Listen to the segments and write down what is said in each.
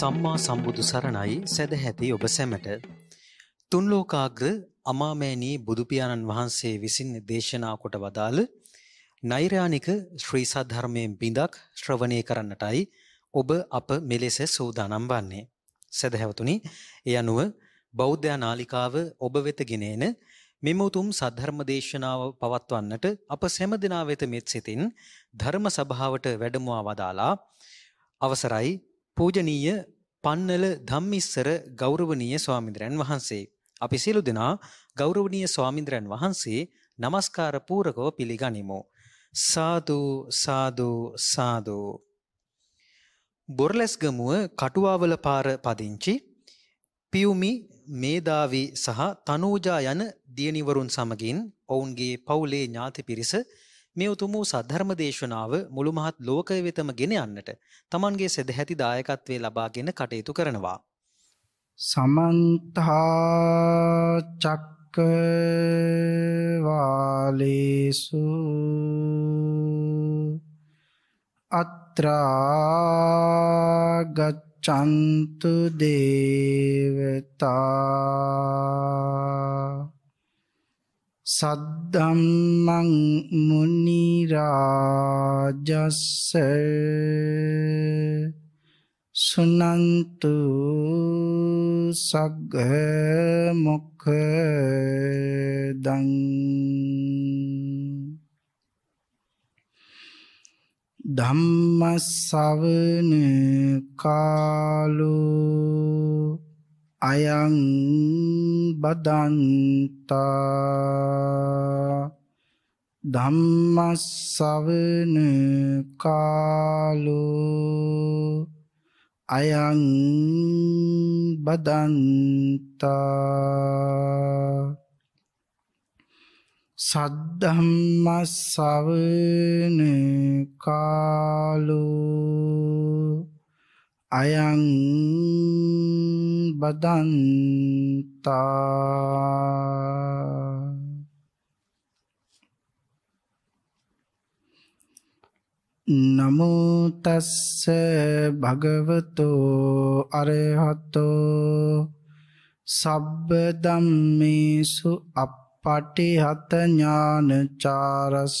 සම්මා සම්බුදු සරණයි. සැදැහැති ඔබ සැමට. තුන්ලෝකාග්‍ර අමාමෑණී බුදුපියාණන් වහන්සේ විසින් දේශනා කොට වදාළ නෛර්යානික ශ්‍රී සද්ධර්මයෙන් බිඳක් ශ්‍රවණය කරන්නටයි ඔබ අප මෙලෙස සූදානම් වන්නේ. සැදැහැවතුනි එය අනුව බෞද්ධ නාලිකාව ඔබ වෙත ගෙනෙන මෙම උතුම් සද්ධර්ම දේශනාව පවත්වන්නට අප සෑම දිනා වෙත මෙත් සිතින් ධර්ම සභාවට වැඩමවා වදාලා අවසරයි. පූජනීය පන්නල ධම්මිස්සර ගෞරවනීය ස්වාමින්ද්‍රයන් වහන්සේ. අපි සියලු දෙනා ගෞරවනීය ස්වාමින්ද්‍රයන් වහන්සේ নমස්කාර පූරකව පිළිගනිමු. සාදු සාදු සාදු. බොරලැස්ගමුව කටුවාවල පාර පදිංචි පියුමි මේදාවි සහ තනූජා යන දියණිවරුන් සමගින් ඔවුන්ගේ පවුලේ ඥාති පිරිස මේ උතුම් වූ සද්ධර්ම දේශනාව මුළු මහත් ලෝකය වෙතම ගෙන යන්නට තමන්ගේ සදැහැති දායකත්වයේ ලබාගෙන කටයුතු කරනවා. සමන්තා චක්කවාලේසු අත්‍රාගච්චන්තු දේවතා සද්දම්මං මුනිරාජස්ස සුනන්තු සග්ග මොක්ඛදං ධම්මස්සවන කාලෝ අයං බදන්තා ධම්මස්සවන කාලෝ අයං බදන්තා සද්ධම්මස්සවන කාලෝ අයං බදන්තා. නමුතස්ස භගවතෝ අරහතෝ. සබ්බ ධම්මේසු අප්පටිහත ඥානචාරස්ස.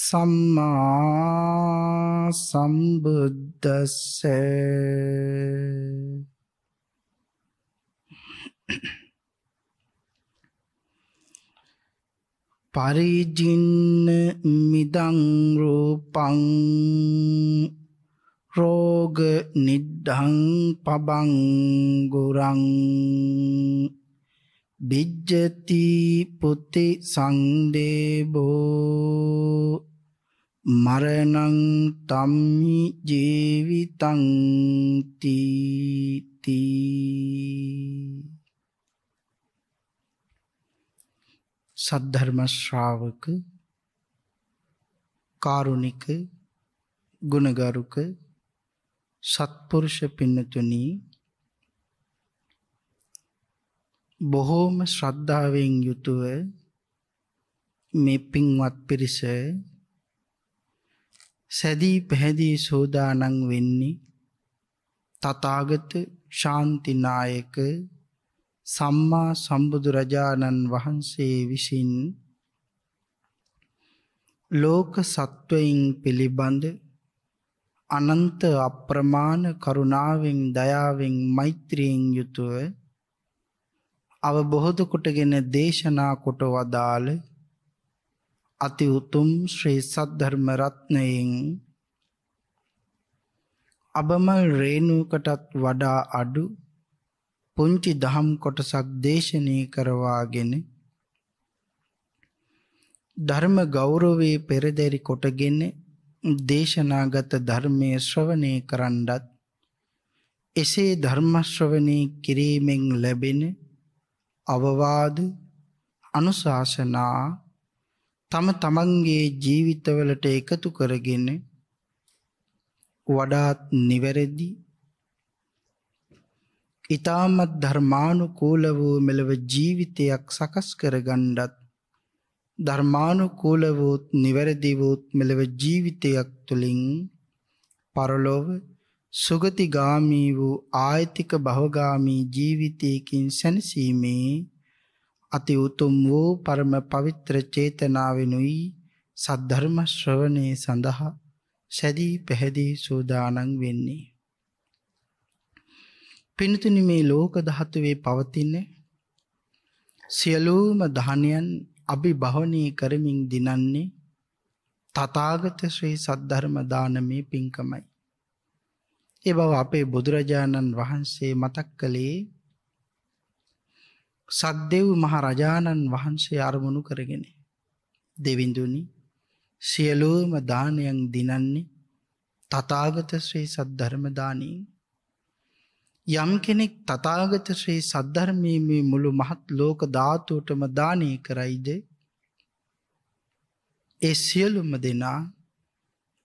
සම්මා සම්බුද්දස්සේ පරිජින්න මිදං රූපං රෝග නිද්ධං පබං ගුරං බිජ්ජති පුති සංදේබෝ මරණං තම්හි ජීවිතං තීති. සද්ධර්ම ශ්‍රාවක කාරුණික ගුණගරුක සත්පුරුෂ පින්නතුනි බොහෝම ශ්‍රද්ධාවෙන් යුතුව මේ පින්වත් පිරිස සැදී පැහැදී සෝදානං වෙන්නේ තථාගත ශාන්තිනායක සම්මා සම්බුදුරජාණන් වහන්සේ විසින් ලෝක සත්වයින් පිළිබඳ අනන්ත අප්‍රමාණ කරුණාවෙන් දයාවෙන් මෛත්‍රියෙන් යුතුව අවබෝධ කොටගෙන දේශනා කොට වදාළ අති උතුම් ශ්‍රී සද්ධර්ම රත්නයෙන් අබමල් රේණුවකටත් වඩා අඩු පුංචි දහම් කොටසක් දේශනය කරවාගෙන ධර්ම ගෞරවයේ පෙරදැරි කොටගෙන දේශනාගත ධර්මය ශ්‍රවණය කරන්නත් එසේ ධර්මශ්‍රවණය කිරීමෙන් ලැබෙන අවවාද අනුශාසනා තම තමන්ගේ ජීවිතවලට එකතු කරගෙන වඩාත් නිවැරදි ඉතාමත් ධර්මානුකූල වූ මෙලව ජීවිතයක් සකස් කරගණ්ඩත් ධර්මානුකූල වූත් නිවැරදි වූත් මෙලව ජීවිතයක් තුළින් පරලොව සුගතිගාමී වූ ආයතික භවගාමී ජීවිතයකින් සැනසීමේ අති උතුම් වූ පරම පවිත්‍ර චේතනාවෙනුයි සද්ධර්ම ශ්‍රවණය සඳහා සැදී පැහැදී සූදානන් වෙන්නේ. පිනතුනි මේ ලෝක ධාතුවේ පවතින සියලූම ධනයන් අභිභවනී කරමින් දිනන්නේ තථාගත ශ්‍රී සද්ධර්ම දානමේ පින්කමයි. ඒ බව අපේ බුදුරජාණන් වහන්සේ මතක් කළේ සද්දෙව් මහරජාණන් වහන්සේ අරමුණු කරගෙන දෙවිඳුනි සියලුම දානයන් දිනන්නේ තථාගත ශ්‍රී සද්ධර්ම දානයෙන්. යම් කෙනෙක් තථාගත ශ්‍රී සද්ධර්මයේ මේ මුළු මහත් ලෝක ධාතුවටම දානය කරයිද? ඒ සියලුම දෙනා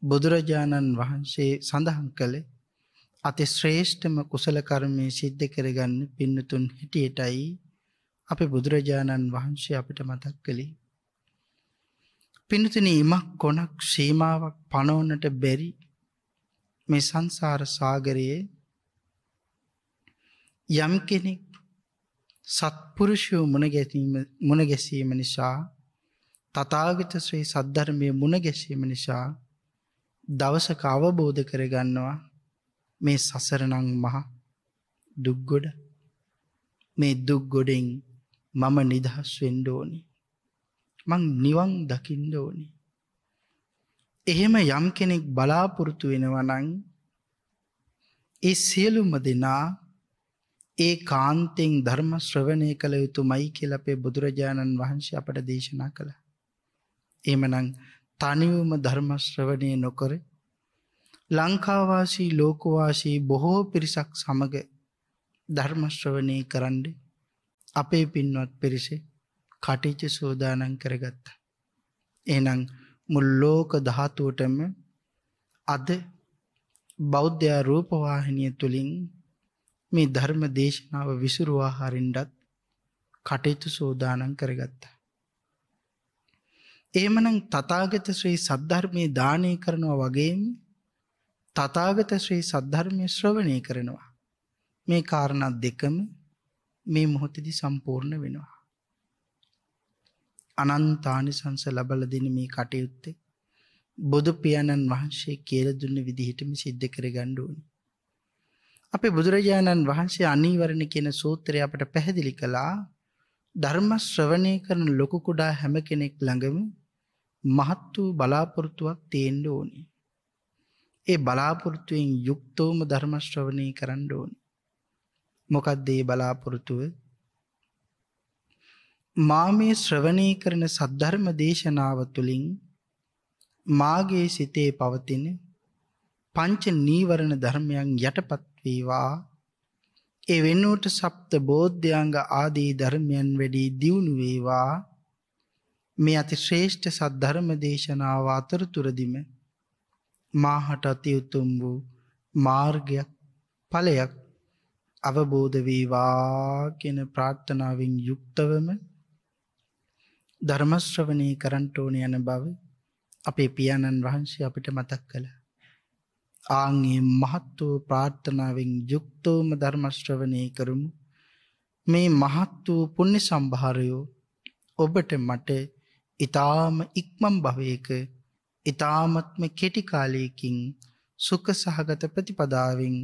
බුදුරජාණන් වහන්සේ සඳහන් කළේ අති ශ්‍රේෂ්ඨම කුසල කර්මය සිද්ධ කරගන්න පින්නතුන් හිටියටයි. අපේ බුදුරජාණන් වහන්සේ අපිට මතක් කළේ. පිනතුන ඉමක් කොනක් සීමාවක් පනෝනට බැරි මේ සංසාර සාගරයේ යම් කෙනෙක් සත්පුරුෂයෝ මුණ ගැසීම නිසා තතාගත ශ්‍රී සද්ධර්මය මුණ ගැසීම නිසා දවසක අවබෝධ කරගන්නවා මේ සසරනං මහ දුක්ගොඩ. මේ දුක්ගොඩෙන් මම නිදහස් වෙන්ඩ ඕනි මං නිවන් දකිින්ඩ ඕනි එහෙම යම් කෙනෙක් බලාපොරොත්තු වෙනවනං ඒ සියලුම දෙනා ඒ කාන්තෙන් ධර්ම ශ්‍රවණය කළ යුතු මයි කියලපේ බුදුරජාණන් වහන්සේ අපට දේශනා කළ. එමනං තනිවම ධර්මශ්‍රවණය නොකර ලංකාවාසී ලෝකවාසී බොහෝ පිරිසක් සමග ධර්මශ්‍රවනය කරන්න අපේ පින්වත් පිරිසේ කටිච සෝදානන් කරගත්ත. එනං මුල්ලෝක දහතුවටම අද බෞද්ධයා රූපවාහිනිය තුළින් මේ ධර්ම දේශනාව විසුරුවා හරින්ඩත් කටයුතු සෝදානන් කරගත්ත. ඒමනං තතාගත ශ්‍රී සද්ධර්මය දානය කරනවා වගේම තතාගත ශ්‍රී සද්ධර්මය ශ්‍රවණය කරනවා. මේ කාරණත් දෙකම මේ මොහොතදි සම්පූර්ණ වෙනවා. අනන්තානිසංස ලබල දෙන මේ කටයුත්තේ බොදු පියාණන් වහන්සේ කියල දුන්න විදිහිටම සිද්ධ කර ගණ්ඩුවනි. අපේ බුදුරජාණන් වහන්සේ අනීවරණ කියන සූත්‍රය අපට පැහැදිලි කළා ධර්ම ශ්‍රවණය කරන ලොකු කුඩා හැම කෙනෙක් ළඟම මහත් වූ බලාපොරොත්තුවක් තියෙන්ඩ ඕනි. ඒ බලාපොරොත්තුවෙන් යුක්තෝම ධර්මශ්‍රවණය කරන්න ඕනි. මොකක්දේ බලාපොරොතුව මා මේ ශ්‍රවණය කරන සද්ධර්ම දේශනාව තුළින් මාගේ සිතේ පවතින පංච නීවරණ ධර්මයන් යටපත් වේවා. ඒ වෙනුවට සප්ත බෝධ්‍යංග ආදී ධර්මයන් වැඩි දියුණු වේවා. මේ අති ශ්‍රේෂ්ඨ සද්ධර්ම දේශනාව අතරතුරදිම මාහට අති උතුම් වූ මාර්ගයක් ඵලයක් අවබෝධ වේවා කියන ප්‍රාර්ථනාවෙන් යුක්තවම ධර්ම ශ්‍රවණය කරන්ට ඕන යන බව අපේ පියාණන් වහන්සේ අපිට මතක් කළා. ආන්ගේ මහත් වූ ප්‍රාර්ථනාවෙන් යුක්තවම ධර්ම ශ්‍රවණය කරමු. මේ මහත් වූ පුණ්‍ය සම්භාරයෝ ඔබට මට ඊ타ම ඉක්මන් භවයක ඊ타මත්ම කෙටි කාලයකින් සුඛ සහගත ප්‍රතිපදාවෙන්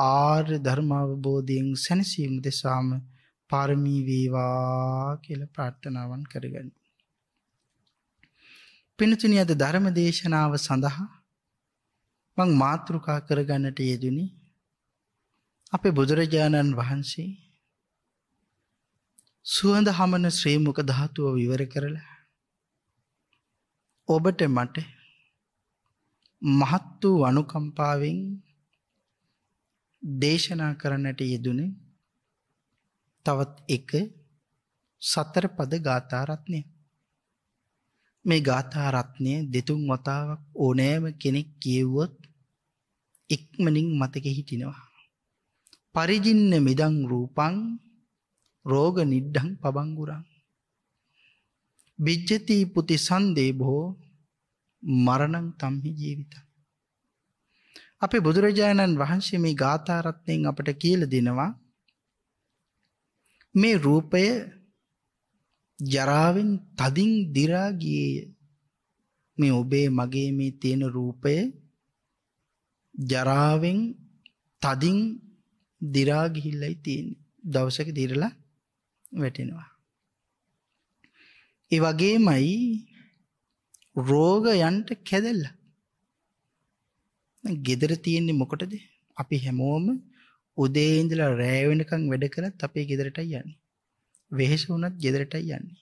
ආර්ය ධර්මාවබෝධයෙන් සැනසීම දෙසාම පාරමී වේවා කියලා ප්‍රාර්ථනාවන් කරගන්න. පිනතුනි අද ධර්ම දේශනාව සඳහා මං මාතෘකා කරගන්නට යෙදුනි අපේ බුදුරජාණන් වහන්සේ සුවඳ හමන ශ්‍රී මුඛ ධාතුව විවර කරලා ඔබට මට මහත් වූ අනුකම්පාවෙන් දේශනා කරන්නට යෙදුනේ තවත් එක සතර පද ගාථාරත්නය මේ ගාථාරත්නය දෙතුන් වතාවක් ඕනෑම කෙනෙක් කියව්වොත් ඉක්මනින් මතක හිටිනවා. පරිජින්න මිදං රූපං රෝග නිඩ්ඩං පබංගුරං. බිජ්ජති පුති සන්දේ බෝ මරණං තම්හි ජීවිත. අපේ බුදුරජාණන් වහන්සේ මේ ගාථාරත්නයෙන් අපට කියල දෙනවා. මේ රූපය ජරාවෙන් තදින් දිරාගියේය මේ ඔබේ මගේ මේ තියෙන රූපය ජරාවෙන් තදින් දිරාගිහිල්ලයි තියෙන දවසක දිරලා වැටෙනවා. ඒ වගේමයි රෝගයන්ට කැදෙල්ල. ගෙදර තියෙන්නේ මොකටද අපි හැමෝම උදේ ඉඳලා රෑ වෙනකන් වැඩ කරත් අපේ ගෙදරටයි යන්නේ. වෙහෙස වුණත් ගෙදරටයි යන්නේ.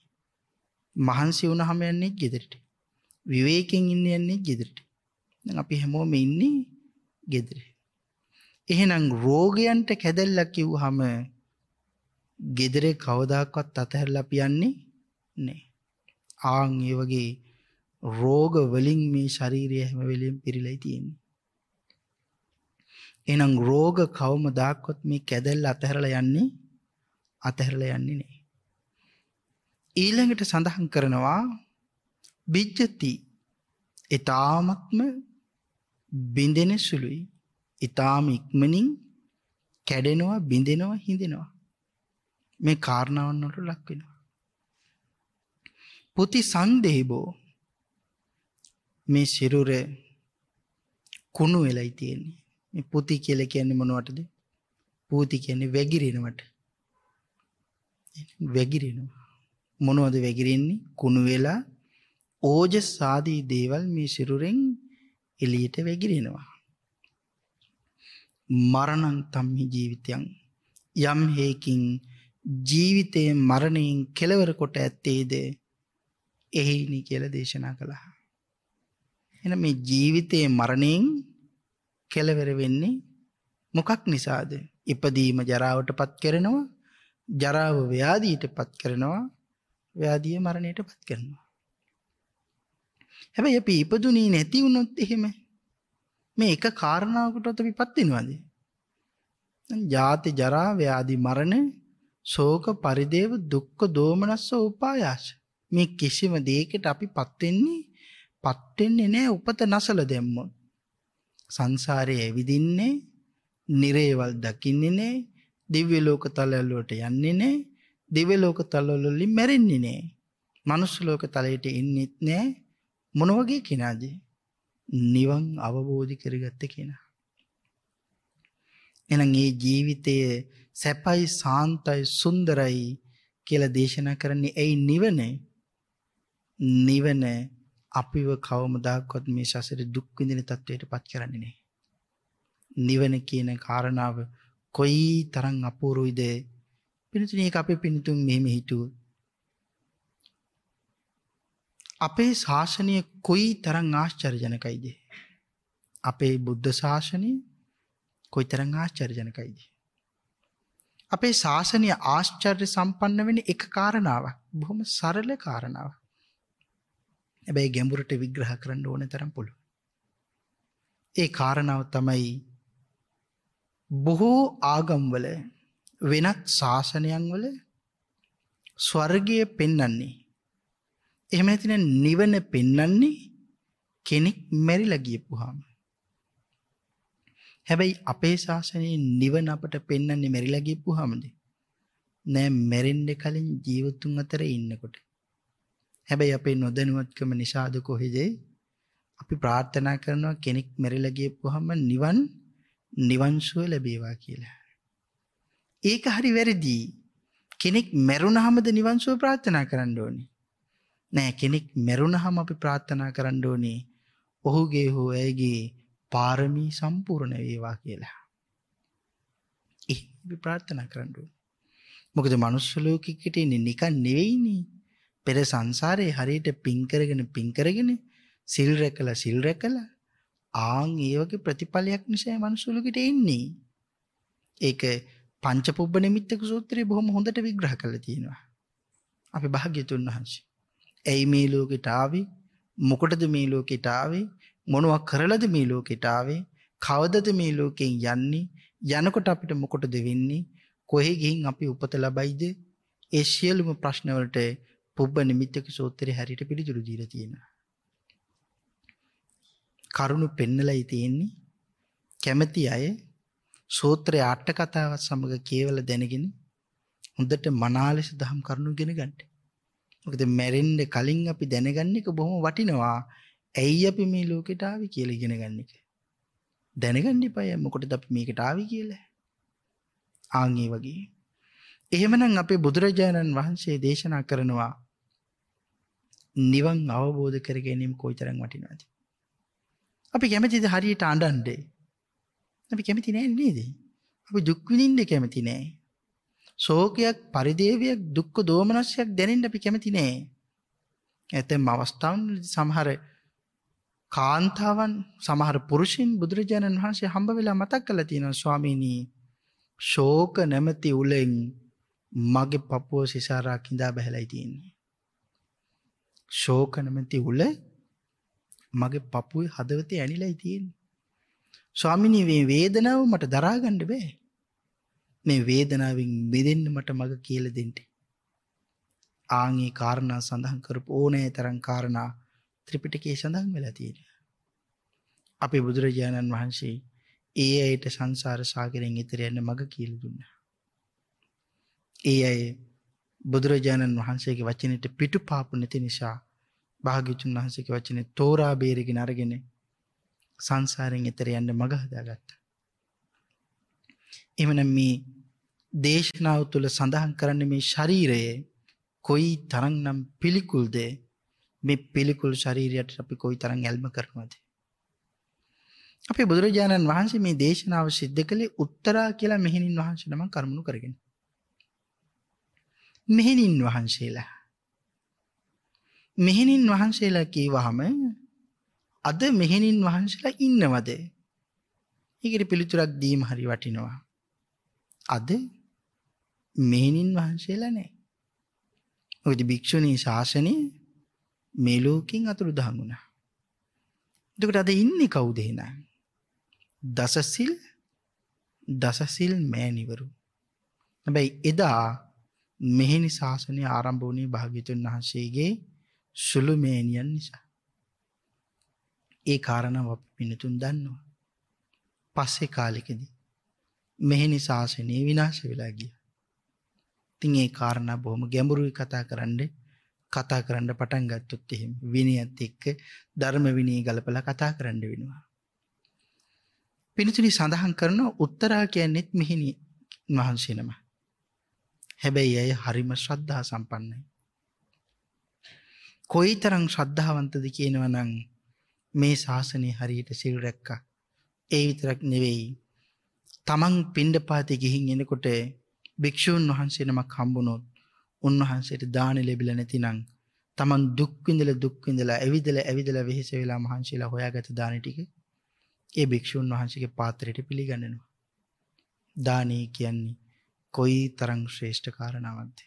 මහන්සි වුණාම යන්නේ ගෙදරට. විවේකයෙන් ඉන්න යන්නේ ගෙදරට. දැන් අපි හැමෝම ඉන්නේ ගෙදර. එහෙනම් රෝගයන්ට කැදල්ලක් කිව්වහම ගෙදරේ කවදාකවත් අතහැරලා අපි යන්නේ නැහැ. ආන් ඒ වගේ රෝග වලින් මේ ශරීරය හැම වෙලෙම පිරීලා තියෙන්නේ. එහෙනම් රෝග කවමදාක්වත් මේ කැදල්ල අතහැරලා යන්නේ අතහැරලා යන්නේ නෑ. ඊළඟට සඳහන් කරනවා බිජ්ජති ඊ타මත්ම බින්දෙන සුළුයි. ඊ타ම ඉක්මනින් කැඩෙනවා බින්දෙනවා හිඳෙනවා. මේ කාරණාවන් වලට ලක් වෙනවා. පුති සංදේබෝ මේ සිරුර කුණු වෙලයි තියෙන්නේ. පුති කියල කියන්නේ මොනවටද? පූති කියන්නේ වැගිරෙනවට. වැගිරෙනවා. මොනවද වැගිරෙන්නේ? කුණු වෙලා ඕජ සාදී දේවල් මේ සිරුරෙන් එළියට වැගිරෙනවා. මරණං තම්හි ජීවිතයන්. යම් හේකින් ජීවිතයේ මරණයෙන් කෙලවර කොට ඇත්තේද? එහෙයිනි කියලා දේශනා කළා. එන මේ ජීවිතයේ මරණයෙන් කෙලවර වෙන්නේ මොකක් නිසාද? ඉපදීම ජරාවට පත් කරනවා, ජරාව ව්‍යාධියට පත් කරනවා, ව්‍යාධිය මරණයට පත් කරනවා. හැබැයි අපි ඉපදුනේ නැති වුණොත් එහෙම මේ එක කාරණාවකටවත් අපි පත් වෙනවද? ජාති ජරා ව්‍යාධි මරණ ශෝක පරිදේව දුක්ඛ දෝමනස්ස උපායාස මේ කිසිම දෙයකට අපි පත් වෙන්නේ පත් වෙන්නේ නැහැ උපත නැසල දැම්මොත් සංසාරයේ ඇවිදින්නේ නිරේවල් දකින්නේ නැහැ දිව්‍ය ලෝක තලවල වලට යන්නේ නැහැ දිව්‍ය ලෝක තලවල වලින් මැරෙන්නේ නැහැ මනුස්ස ලෝක තලයට එන්නෙත් නැහැ මොන වගේ කෙනාද? නිවන් අවබෝධ කරගත්ත කෙනා. එහෙනම් මේ ජීවිතයේ සැපයි සාන්තයි සුන්දරයි කියලා දේශනා කරන්නේ ඇයි නිවන? නිවන අපිව කවමදාකවත් මේ සසර දුක් විඳින තත්වයට පත් කරන්නේ නැහැ. නිවන කියන කාරණාව කොයි තරම් අපූර්වයිද? පින්තුනි ඒක අපේ පින්තුන් මෙහෙම හිතුව. අපේ ශාසනය කොයි තරං ආශ්චර්ජනකයිද. අපේ බුද්ධ ශාසනය කොයි තරං ආශ්චර්ජනකයිද. අපේ ශාසනය ආශ්චර්ය සම්පන්න වෙන එක කාරණාවක් බොහොම සරල කාරණාව. හැබැයි ගැඹුරට විග්‍රහ කරන්න ඕන තරම් පුළුව. ඒ කාරණාව තමයි බොහෝ ආගම්වල වෙනත් ශාසනයන් වල ස්වර්ගය පෙන්නන්නේ. එහෙම නැතින නිවන පෙන්නන්නේ කෙනෙක් මැරිලා ගියපුහාම. හැබැයි අපේ ශාසනයේ නිවන අපට පෙන්වන්නේ මැරිලා ගියපුහාමද? නෑ මැරෙන්න කලින් ජීවතුන් අතර ඉන්නකොට. හැබැයි අපේ නොදැනුවත්කම නිසාද කොහෙද අපි ප්‍රාර්ථනා කරනවා කෙනෙක් මැරිලා ගියපුවාම නිවන් නිවන් සුව ලැබේවා කියලා. ඒක හරි වැරදි. කෙනෙක් මැරුණාමද නිවන් සුව ප්‍රාර්ථනා කරන්න ඕනේ. නෑ කෙනෙක් මැරුණාම අපි ප්‍රාර්ථනා කරන්න ඕනේ ඔහුගේ හෝ ඇයගේ පාරමී සම්පූර්ණ වේවා කියලා. ඒ ප්‍රාර්ථනා කරන්න ඕනේ. මොකද මනුස්ස ලෝකෙකට ඉන්නේ නිකන් නෙවෙයිනේ. පෙර සංසාරේ හරියට පින් කරගෙන පින් කරගෙන සිල් රැකලා සිල් රැකලා ආන් ඒ වගේ ප්‍රතිඵලයක් නිසා මනුස්ස ලෝකෙට එන්නේ. ඒක පංචපුබ්බ නිමිත්තක සූත්‍රයේ බොහොම හොඳට විග්‍රහ කරලා තියෙනවා. අපි භාග්‍යතුන් වහන්සේ. ඇයි මේ ලෝකෙට ආවේ? මොකටද මේ ලෝකෙට ආවේ? මොනවා කරලද මේ ලෝකෙට ආවේ? කවදද මේ ලෝකෙන් යන්නේ? යනකොට අපිට මොකටද වෙන්නේ? කොහේ ගිහින් අපි උපත ලබයිද? ඒ සියලුම ප්‍රශ්න වලට පුබ්බ නිමිත්තක සූත්‍රය හැරියට පිළිතුරු දීලා තියෙනවා. කරුණු පෙන්නලයි තියෙන්නේ. කැමැති අය සූත්‍රයේ අට කතාවත් සමග කියවල දැනගෙන හොඳට මනාලෙස දහම් කරුණු ඉගෙන ගන්න. මොකද මැරෙන්න කලින් අපි දැනගන්න එක බොහොම වටිනවා. ඇයි අපි මේ ලෝකෙට ආවේ කියලා ඉගෙන ගන්න එක. දැනගන්න ඉපය මොකටද අපි මේකට ආවේ කියලා. ආන් ඒ වගේ. එහෙමනම් අපේ බුදුරජාණන් වහන්සේ දේශනා කරනවා නිවන් අවබෝධ කර ගැනීම කොයිතරම් වටිනවද? අපි කැමතිද හරියට අඬන්නේ? අපි කැමති නෑ නේද? අපි දුක් විඳින්න කැමති නෑ. ශෝකයක්, පරිදේවයක්, දුක්ඛ දෝමනස්යක් දැනෙන්න අපි කැමති නෑ. ඇතැම් අවස්ථාවන් සමහර කාන්තාවන් සමහර පුරුෂයන් බුදුරජාණන් වහන්සේ හම්බ වෙලා මතක් කරලා තියෙනවා ස්වාමීනි ශෝක නැමැති උලෙන් මගේ පපුව සිසාරා කිඳා බැහැලයි තියෙන්නේ. ශෝක නැමැති උල මගේ පපුවේ හදවතේ ඇනිලයි තියෙන්නේ. ස්වාමිනී මේ වේදනාව මට දරා ගන්න බෑ. මේ වේදනාවෙන් මිදෙන්න මට මඟ කියලා දෙන්න. ආන්ගේ කාරණා සඳහන් කරපු ඕනෑ තරම් කාරණා ත්‍රිපිටකයේ සඳහන් වෙලා තියෙනවා. අපේ බුදුරජාණන් වහන්සේ ඒ අයට සංසාර සාගරයෙන් ඈතර යන්න මඟ කියලා දුන්නා. ඒ අය බුදුරජාණන් වහන්සේගේ වචනෙට පිටුපාපු නැති නිසා භාග්‍යතුන් වහන්සේගේ වචනේ තෝරා බේරගෙන අරගෙන සංසාරයෙන් එතර යන්න මඟ හදාගත්තා. එමනම් මේ දේශනාව තුළ සඳහන් කරන්න මේ ශරීරයේ කොයි තරංනම් පිළිකුල්ද මේ පිළිකුල් ශරීරයට අපි කොයි තරං ඇල්ම කරනවද. අපේ බුදුරජාණන් වහන්සේ මේ දේශනාව සිද්ධ කළේ උත්තරා කියලා මෙහිණින් වහන්සේ නම කර්මණු කරගෙන. මෙහිණින් වහන්සේලා. මෙහිණින් වහන්සේලා කීවහම අද මෙහෙණින් වහන්සේලා ඉන්නවද? ඒකට පිළිතුරක් දීම හරි වටිනවා. අද මෙහෙණින් වහන්සේලා නැහැ. මොකද භික්ෂුණී ශාසනය මේ ලෝකෙන් අතුරුදහන් වුණා. එතකොට අද ඉන්නේ කවුද එහෙනම්? දසසිල් දසසිල් මෑණිවරු. හැබැයි එදා මෙහෙණි ශාසනය ආරම්භ වුණේ භාග්‍යතුන් වහන්සේගේ සුළු මෑණියන් නිසා. ඒ කාරණාව අපි පිනතුන් දන්නවා. පස්සේ කාලෙකදී මෙහෙණි ශාසනය විනාශ වෙලා ගියා. ඉතින් ඒ කාරණා බොහොම ගැඹුරුයි කතා කරන්න කතා කරන්න පටන් ගත්තොත් එහෙම විනයත් එක්ක ධර්ම විනය ගලපලා කතා කරන්න වෙනවා. පිනතුනි සඳහන් කරන උත්තරා කියන්නෙත් මෙහෙණි වහන්සේ නම. හැබැයි ඇය හරිම ශ්‍රද්ධා සම්පන්නයි. කොයිතරම් ශ්‍රද්ධාවන්තද කියනවා නම් මේ ශාසනය හරියට සිල් රැක්කා. ඒ විතරක් නෙවෙයි. තමන් පිණ්ඩපාතේ ගිහින් එනකොට භික්ෂූන් වහන්සේ නමක් හම්බුනොත් උන්වහන්සේට දාන ලැබිලා නැතිනම් තමන් දුක්විඳල දුක්විඳලා ඇවිදල ඇවිදල වෙහෙස වෙලා මහන්සිලා හොයාගත දානටික ඒ භික්‍ෂූන් වහන්සේගේ පාත්‍රයට පිළිගන්නනවා. දානී කියන්නේ කොයි තරං ශ්‍රේෂ්ඨ කාරණාවන්ද.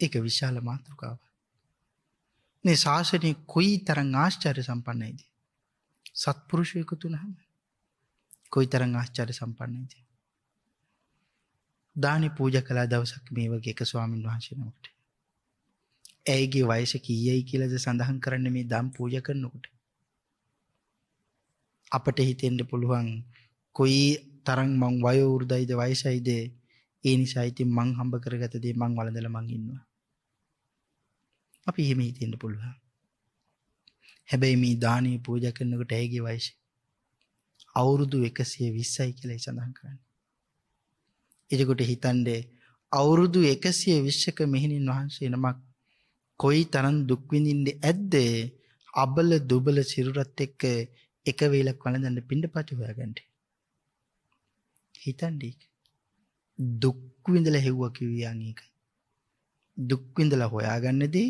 එක විශාල මාතෘකාව. මේ ශාසනය කොයි තරං ආශ්චර්ය සම්පන්නයිද. සත්පුරුෂයකු තුනහම කොයි තරං ආශ්චර්ය සම්පන්නයිද. දානි පූජ කලා දවසක් මේ වගේ එක ස්වාමීන් වහන්සනකට. ඇයිගේ වයස කීයයි කියලද සඳහන් කරන්න මේ දම් පූජ කරනකොට. අපට හිතෙන්ට පුළුවන් කොයි තරං මං වයෝවෘදයිද වයසයිද ඒ නිසා ඉතින් මං හම්බ කරගතදේ මං වලදල මංඉන්නවා. අපි එහෙම හිතෙන්ට පුළුවන්. හැබැයි මේ දානී පූජ කරනකට ඇගේ වයිශ. අවුරුදු එකසිය විස්සයි කියලයි සඳහන් කරන්න. එජකොට හිතන්ඩේ අවුරුදු එකසිය විශ්ෂක මෙහිණින් වහන්සේ නමක් කොයි තරන් දුක්විඳින්ට ඇද්දේ අබල දුබල සිරුරත් එක්ක එක වේලක් වලදන්න පිඩ පති හොයාගන්ට. හිතන්ඩීක දුක්විඳල හෙව්ව කිවයාංක. දුක්විඳල හොයාගන්නදී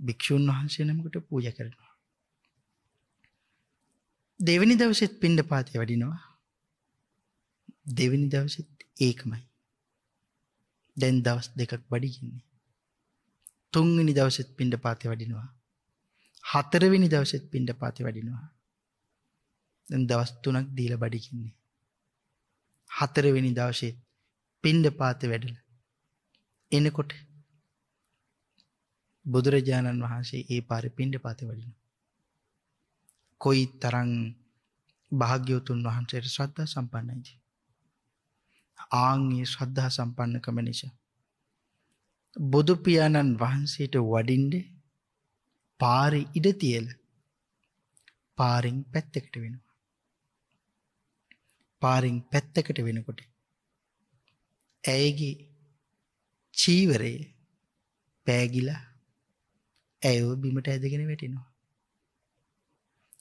භික්‍ෂූන් වහන්සේ නමකට පූජ කරනවා. දෙවනි දවසෙත් පින්ඩ පාතය වඩිනවා දෙවනි දවසෙත් ඒකමයි. දැන් දවස් දෙකක් බඩිගින්නේ. තුන්ගනි දවසෙත් පින්ඩ පාති වඩිනවා. හතරවෙනි දවසෙත් පින්ඩ පාති වඩිනවා. දැන් දවස් තුනක් දීල බඩිකින්නේ. හතරවෙනි දවශෙත් පින්ඩ පාත වැඩල. එනකොට බුදුරජාණන් වහන්සේ ඒ පාර පින්ඩ පාත වඩින. කොයි තරං භාග්‍යවතුන් වහන්සේට ශ්‍රද්ධ සම්පන්නයිද. ආංගේ ශ්‍රද්ධා සම්පන්නකම නිසා. බුදුපියාණන් වහන්සේට වඩින්ඩ පාරි ඉඩ තියල පාරිං පැත්තකට වෙනවා. පාරිං පැත්තකට වෙනකොට. ඇයගේ චීවරයේ පෑගිලා ඇයෝ බිමට ඇදගෙන වැටෙනවා.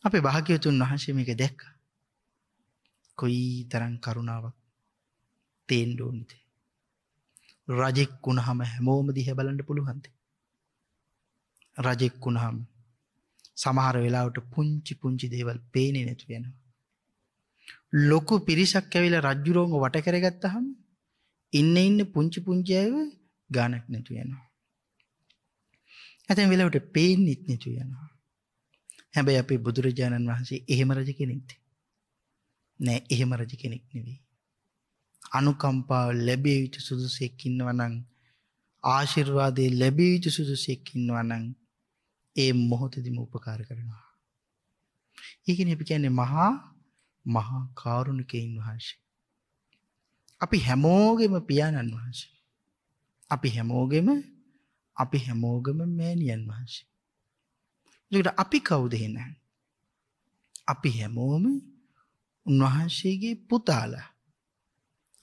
අපේ භාග්‍යවතුන් වහන්සේ මේක දැක්ක. කොයි තරන් කරුණාවක් තේන්ඩෝනිත. රජෙක් වුණහම හැමෝම දිහ බලන්න පුළුවන්ද. රජෙක් වුණහම සමහර වෙලාවට පුංචි පුංචි දේවල් පේනෙ නැතු වෙනවා. ලොකු පිරිසක් ඇවිල රජ්ජුරෝම වට කරගත්තහම ඉන්න ඉන්න පුංචි පුංචියව ගානක් නැතු යනවා. ඇතැන් වෙලාවට පේෙන් නිත් නැතු යනවා. හැබැයි අපේ බුදුරජාණන් වහන්සේ එහෙම රජ කෙනෙක්ද. නෑ එහෙම රජ කෙනෙක් නෙවෙයි. අනුකම්පාව ලැබිය යුතු සුදුසෙක්කින්නවනං ආශිර්වාදය ලැබිය යුතු සුදුසෙක්කින්නවනං ඒ මොහොතදිම උපකාර කරනවා. ඒකන අපි කියන්නේ මහා මහා කාරුණිකයින් වහන්සේ. අපි හැමෝගෙම පියාණන් වහන්සේ. අපි හැමෝගෙම අපි හැමෝගම මෑණියන් වහන්සේ. ට අපි කවුදහෙන. අපි හැමෝම උන්වහන්සේගේ පුතාලා.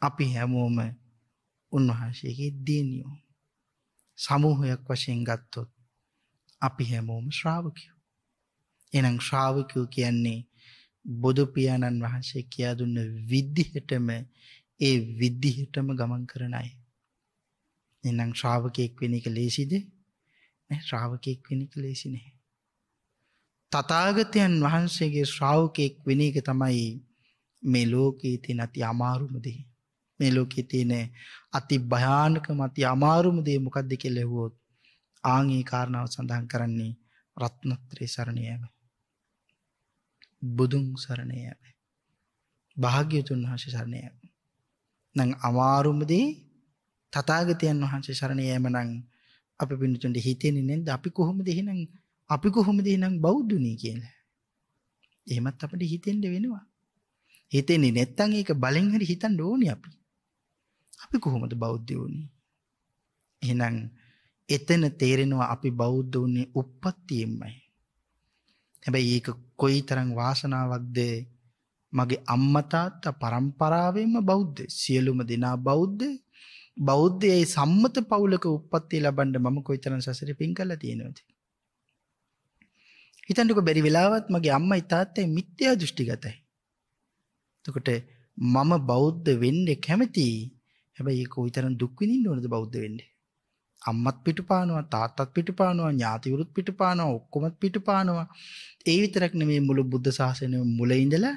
අපි හැමෝම උන්වහන්සේගේ දියනියෝ. සමූහයක් වශයෙන් ගත්තොත් අපි හැමෝම ශ්‍රාවකයෝ. එනම් ශ්‍රාවකයෝ කියන්නේ බොදුපියාණන් වහන්සේ කියා දුන්න විද්ධිහටම ඒ විද්ධිහටම ගමන් කරන අය. එනම් ශ්‍රාවකයෙක් වෙන එක ලේසිද ශ්‍රාවකයෙක් වෙන එක ලේසි නැහැ. තතාගතයන් වහන්සේගේ ශ්‍රාවකයෙක් වෙන එක තමයි මේ ලෝකයේ තිය අති අමාරුමදේ. මේ ලෝකෙ තියෙන අති භයානක මති අමාරුමදේ මොකක්ද කෙලෙහුවොත් ආගේ කාරණාව සඳහන් කරන්නේ රත්නත්‍රේ සරණයම. බුදුන් සරණයම. භාග්‍යතුන් වහස සරණයම. නං අමාරුමදී තතාගතයන් වහන්සේ සරණ යෑමනං අප පිණිතුන්ට හිතෙන නැද අපි කොහොම දෙහෙනම් අපි කොහොම දෙනම් බෞද්ධනී කියලා. එහෙමත් අපට හිතෙන්ට වෙනවා. හිතෙන්නේ නැත්තන් ඒක බලෙන් හරි හිතන් ඕනි අපි. අපි කොහොමද බෞද්ධ වුණේ. එහෙනම් එතන තේරෙනවා අපි බෞද්ධ වන්නේ උප්පත්තියෙන්මයි. හැබැයි ඒක කොයි තරං වාසනාවක්ද මගේ අම්මතාත්ත පරම්පරාවෙන්ම බෞද්ධ සියලුම දෙනා බෞද්ධ බෞද්ධයයි සම්මත පවුලක උපත්ති ලබන්ඩ මම කොයිතරන් සසර පින් කල තියෙනවද. හිතන්ටක බැරි වෙලාවත් මගේ අම්ම ඉතාත්තයි මිත්‍යා දෘෂ්ටිගතයි. තකොට මම බෞද්ධ වෙන්ඩ කැමති හැබැයි ඒක විතරන් දුක්විනින් ඕනද බෞද්ධ වෙන්ඩ. අම්මත් පිටුපානවා තාත්තත් පිටුපානවා ඥාතිවරුත් පිටුපානවා ඔක්කොමත් පිටුපානවා ඒ විතරක් නෙමේ මුළු බුද්ධ ශාසනය මුල ඉඳලා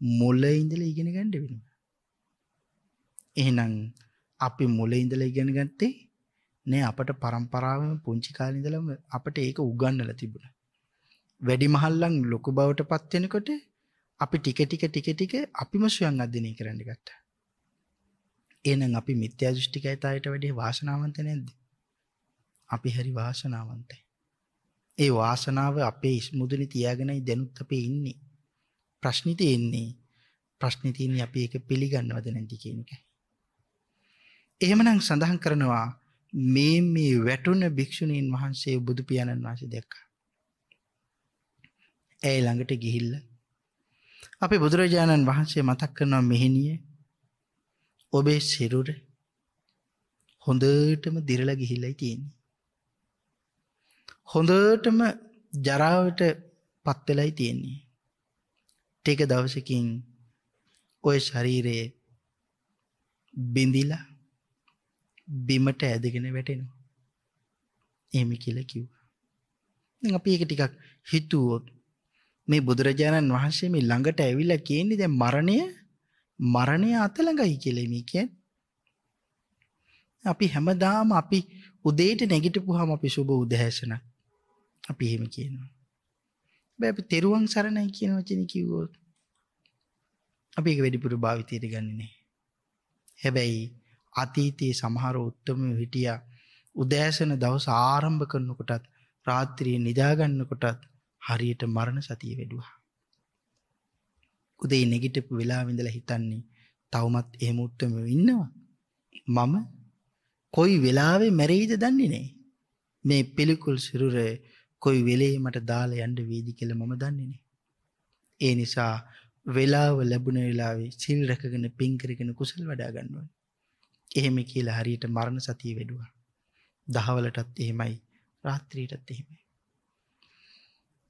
මුල ඉඳලා ඉගෙන ගන්න වෙනවා. එහෙනම් අපි මුල ඉඳලා ඉගෙන ගත්තේ නෑ අපට පරම්පරාවම පුංචි කාලේ ඉඳලම අපට ඒක උගන්වලා තිබුණා. වැඩි මහල්ලන් ලොකු බවට පත් වෙනකොට අපි ටික ටික ටික ටික අපිම ස්වයං අධ්‍යයනය කරන්න ගත්තා. එහෙනම් අපි මිත්‍යා දෘෂ්ටිකයතාවට වැඩිය වාසනාවන්ත නැද්ද? අපි හරි වාසනාවන්තයි. ඒ වාසනාව අපේ ඉස්මුදුනේ තියාගෙනයි දැනුත් අපේ ඉන්නේ. ප්‍රශ්නේ තියෙන්නේ ප්‍රශ්නේ තියෙන්නේ අපි ඒක පිළිගන්නවද නැද්ද කියන එකයි. එහෙමනම් සඳහන් කරනවා මේ මේ වැටුණ භික්ෂුණීන් වහන්සේ බුදු පියාණන් වහන්සේ දැක්කා. ඇය ළඟට ගිහිල්ලා අපි බුදුරජාණන් වහන්සේ මතක් කරනවා මෙහෙණිය ඔබේ සිරුර හොඳටම දිරලා ගිහිල්ලයි තියෙන්නේ. හොඳටම ජරාවට පත් වෙලයි තියෙන්නේ. ටික දවසකින් ඔය ශරීරයේ බිඳිලා බිමට ඇදගෙන වැටෙනවා. එහෙම කියලා කිව්වා. දැන් අපි ඒක ටිකක් හිතුවොත් මේ බුදුරජාණන් වහන්සේ මේ ළඟට ඇවිල්ලා කියන්නේ දැන් මරණය මරණය අත ළඟයි කියලා මේ කියන්නේ. අපි හැමදාම අපි උදේට නැගිටපුවාම අපි සුබ උදෑසන අපි එහෙම කියනවා. හැබැයි අපි තෙරුවන් සරණයි කියන වචනේ කිව්වොත් අපි ඒක වැඩිපුර භාවිතයට ගන්නෙ නෑ. හැබැයි අතීතයේ සමහර උත්තමයෝ හිටියා උදෑසන දවස ආරම්භ කරනකොටත් රාත්‍රියේ නිදා ගන්නකොටත් හරියට මරණ සතිය වැඩුවා. උදේ නැගිටපු වෙලාවෙ ඉඳලා හිතන්නේ තවමත් එහෙම උත්තමයෝ ඉන්නවා. මම කොයි වෙලාවෙ මැරෙයිද දන්නේ නැහැ. මේ පිළිකුල් සිරුර කොයි වෙලේ මට දාලා යන්න වේදි කියලා මම දන්නේ නැහැ. ඒ නිසා වෙලාව ලැබුණ වෙලාවේ සිල් රැකගෙන පින් කරගෙන කුසල් වඩා ගන්න ඕනේ. එහෙම කියලා හරියට මරණ සතිය වෙඩුවා. දහවලටත් එහෙමයි රාත්‍රියටත් එහෙමයි.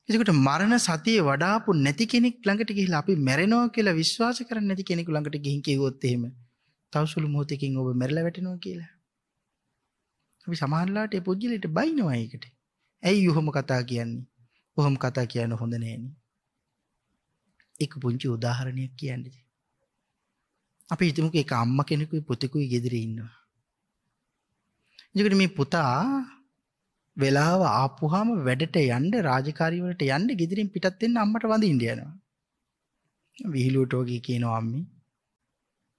එතකොට මරණ සතිය වඩාපු නැති කෙනෙක් ළඟට ගිහිල්ලා අපි මැරෙනවා කියලා විශ්වාස කරන්නේ නැති කෙනෙකු ළඟට ගිහින් කිව්වොත් එහෙම තවසුළු මොහොතකින් ඔබ මැරලා වැටෙනවා කියලා. අපි සමහරලාට ඒ පුජ්‍යලයට බයිනවා ඒකට. ඇයි ඔහොම කතා කියන්නේ? ඔහොම කතා කියන්න හොඳ නෑනේ. එක පුංචි උදාහරණයක් කියන්නේ. අපි හිතමුකෝ එක අම්මා කෙනෙකුයි පුතෙකුයි ගෙදර ඉන්නවා. එතකොට මේ පුතා වෙලාව ආපුහම වැඩට යන්න රාජකාරී වලට යන්න ගෙදරින් පිටත් වෙන්න අම්මට වඳින්න යනවා. විහිළුවට වගේ කියනවා අම්මේ.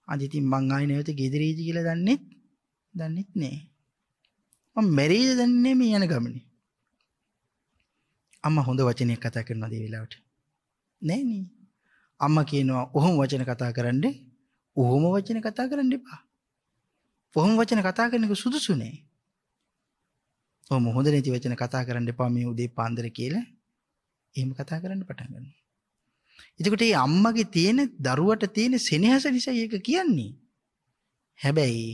අද ඉතින් මං ආයේ නැවත ගෙදරේද කියලා දන්නෙත් දන්නෙත් නෑ. මම මැරෙයිද දන්නේ මේ යන ගමනේ. අම්මා හොඳ වචනයක් කතා කරනවා ඒ වෙලාවට. නෑ නේ. අම්මා කියනවා ඔහොම වචන කතා කරන්න ඔහොම වචන කතා කරන්න එපා. ඔහොම වචන කතා කරන එක සුදුසු නෑ. ඔහොම හොඳ නැති වචන කතා කරන්න එපා මේ උදේ පාන්දර කියලා. එහෙම කතා කරන්න පටන් ගන්නවා. එතකොට මේ අම්මගේ තියෙන දරුවට තියෙන සෙනෙහස නිසා ඒක කියන්නේ. හැබැයි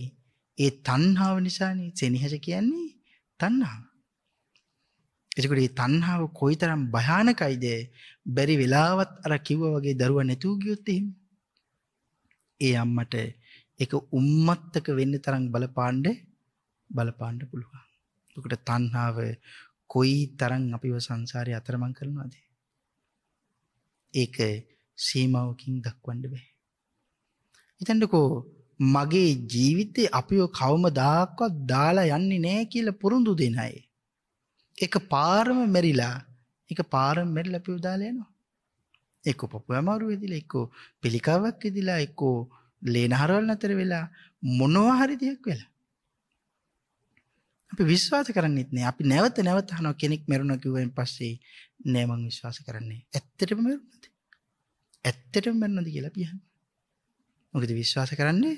ඒ තණ්හාව නිසානේ සෙනෙහස කියන්නේ තණ්හාව. එතකොට මේ තණ්හාව කොයිතරම් භයානකයිද බැරි වෙලාවත් අර කිව්වා වගේ දරුවා නැතුව ගියොත් එහෙම. ඒ අම්මට ඒක උම්මත්තක වෙන්න තරම් බලපාන්න බලපාන්න පුළුවන්. එතකොට තණ්හාව කොයි තරම් අපිව සංසාරේ අතරමං කරනවද? ඒක සීමාවකින් දක්වන්න බෑ. හිතන්නකෝ මගේ ජීවිතේ අපිව කවමදාක්වත් දාලා යන්නේ නෑ කියලා පුරුදු දෙන අය. එක පාරම මැරිලා එක පාරම මැරිලා අපිව දාලා යනවා. එක්ක පපුව අමාරු වෙදිලා එක්ක පිළිකාවක් වෙදිලා එක්ක ලේනහරවල් නතර වෙලා මොනවා හරි දෙයක් වෙලා. අපි විශ්වාස කරන්නෙත් නෑ. අපි නැවත නැවත අහනවා කෙනෙක් මැරුණා කිව්වෙන් පස්සේ නෑ මං විශ්වාස කරන්නේ. ඇත්තටම මැරුණාද? ඇත්තටම මැරුණාද කියලා අපි අහනවා. මොකද විශ්වාස කරන්නේ?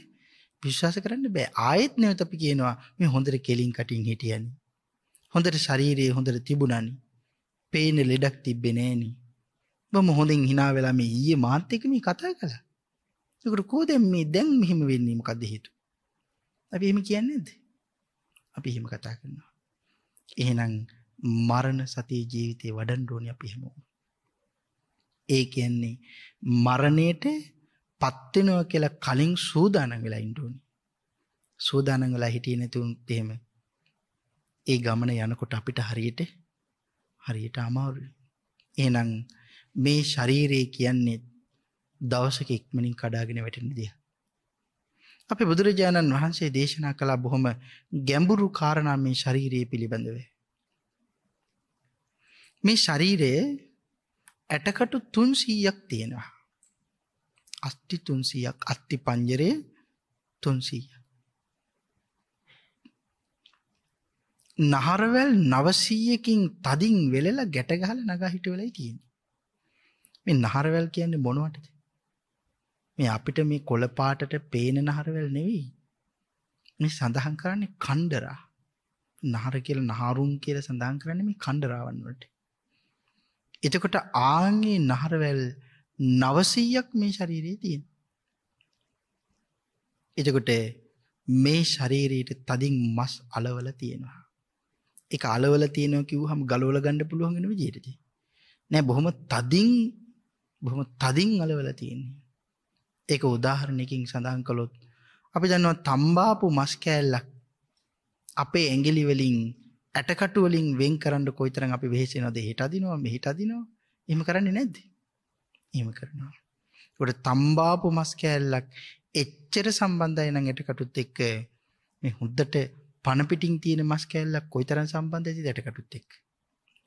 විශ්වාස කරන්න බෑ. ආයෙත් නැවත අපි කියනවා මේ හොඳට කෙලින් කටින් හිටියනේ. හොඳට ශරීරයේ හොඳට තිබුණානේ. පේන ලෙඩක් තිබ්බේ නෑනේ. බම හොඳින් hina වෙලා මේ ඊයේ මාත් එක්ක මේ කතා කළා. ඒකට කොහෙද මේ දැන් මෙහෙම වෙන්නේ මොකද්ද හේතුව? අපි එහෙම කියන්නේ නැද්ද? අපි එහෙම කතා කරනවා. එහෙනම් මරණ සතිය ජීවිතේ වඩන්න ඕනේ අපි හැමෝම. ඒ කියන්නේ මරණයට පත් වෙනවා කියලා කලින් සූදානම් වෙලා ඉන්න ඕනේ. සූදානම් වෙලා හිටියේ නැතුනොත් එහෙම ඒ ගමන යනකොට අපිට හරියට හරියට අමාරු. එහෙනම් මේ ශරීරය කියන්නේ දවසක ඉක්මනින් කඩාගෙන වැටෙන දිය. අපි බුදුරජාණන් වහන්සේ දේශනා කළා බොහොම ගැඹුරු කාරණා මේ ශරීරයේ පිළිබඳව. මේ ශරීරයේ ඇටකටු තුන්සීයක් තියෙනවා. අස්ති තුන්සීයක් අත්ති පංජරය තුන්සීය. නහරවැල් නවසීයකින් තදින් වෙලලා ගැටගහල නගා හිට වෙලයි තියෙන. මේ නහරවැල් කියන්නේ මොනවටද. මේ අපිට මේ කොළපාටට පේන නහරවැල් නෙවෙයි. මේ සඳහන් කරන්නේ කණ්ඩරා නහර කියල නහරුන් කියල සඳහන් කරන්න මේ කණ්ඩරාවන්වට. එතකොට ආගේ නහරවැල් නවසීයක් මේ ශරීරයේ තියෙන. එතකොට මේ ශරීරයට තදින් මස් අලවල තියෙනවා. එක අලවල තියෙනව කිව් හම ගලවල ගණඩ පුළුවන්ගෙන විජේටද. නෑ බොහොම තදින් බොහොම තදින් අලවල තියෙන්නේ. ඒක උදාහරණයකින් සඳහන් කළොත් අපි දන්නවා තම්බාපු මස් කෑල්ලක් අපේ ඇගිලි වලින් ඇටකටු වලින් වෙන් කරන්න කොයිතරම් අපි වෙහෙසෙනවද හෙට අදිනවා මෙහෙට අදිනවා එහෙම කරන්නේ නැද්ද? එහෙම කරනවා. ඒකට තම්බාපු මස් කෑල්ලක් එච්චර සම්බන්ධයි නම් ඇටකටුත් එක්ක මේ හොද්දට පණ පිටින් තියෙන මස් කෑල්ලක් කොයිතරම් සම්බන්ධයිද ඇටකටුත් එක්ක?